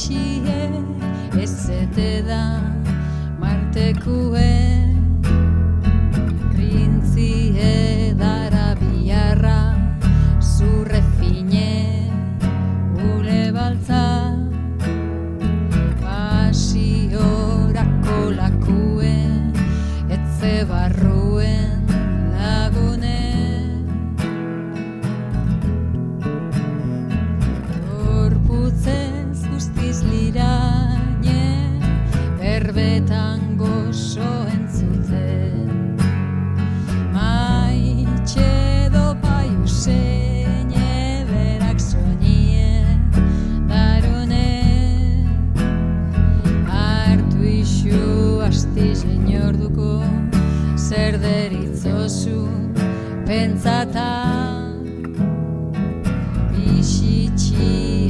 she Berbetan gozo entzuten. Maitxe do paiu zeine Berak soinien darune. Artu isu asti orduko Zer deritzozu pentsata. Bizitxi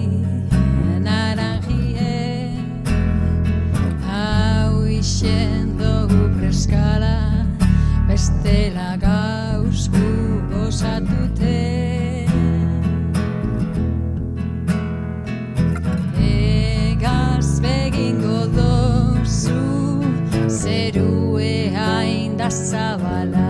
Bestela gauz gu gozatute. Egaz begingo dozu Zerue hain da zabala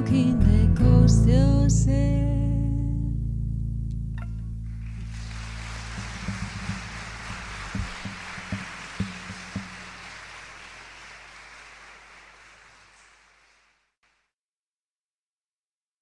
Looking the coast still say